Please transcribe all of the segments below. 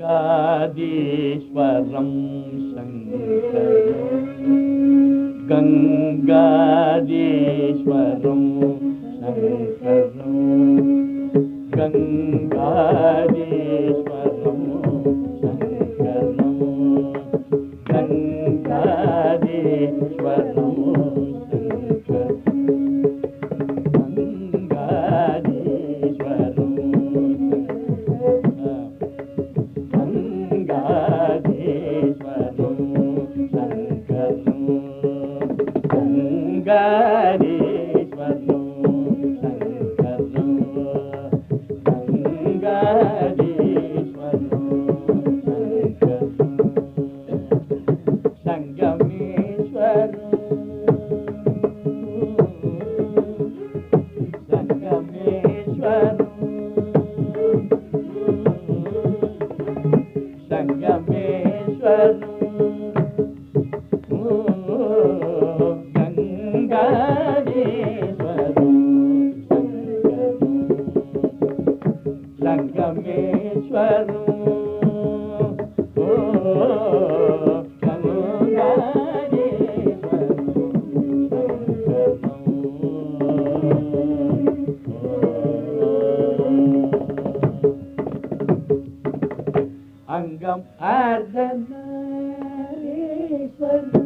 गादीश्वरं शङ्कर गङ्गादीश्वरं शङ्करं Ganga సంగమేశ్వరు Mother Mary, Mother Mary.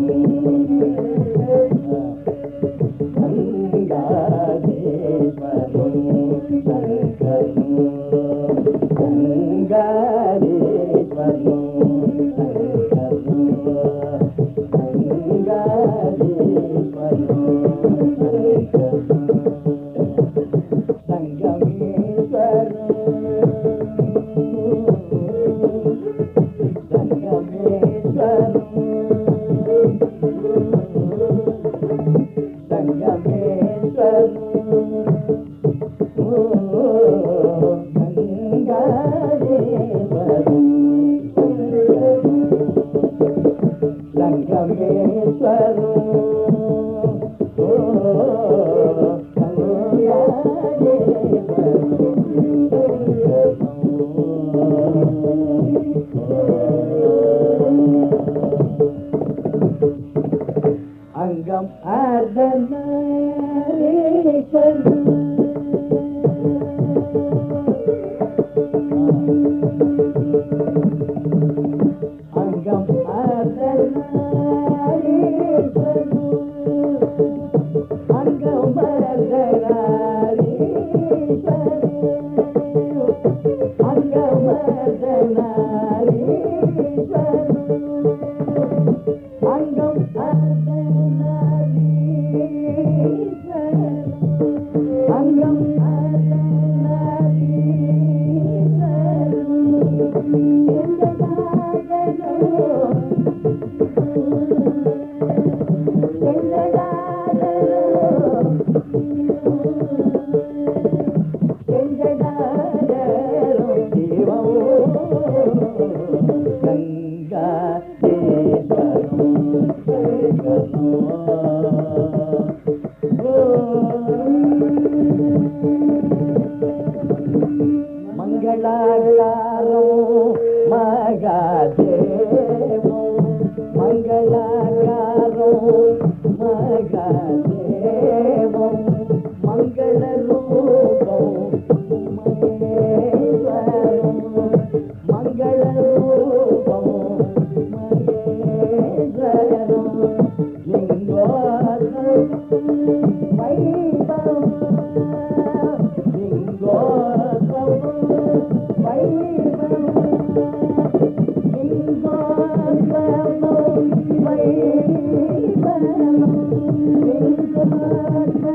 அங்கம் ஆர்தனே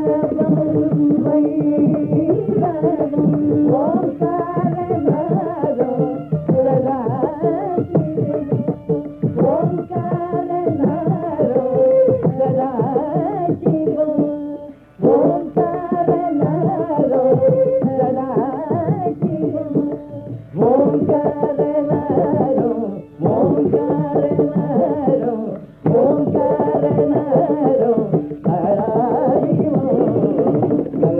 bay bay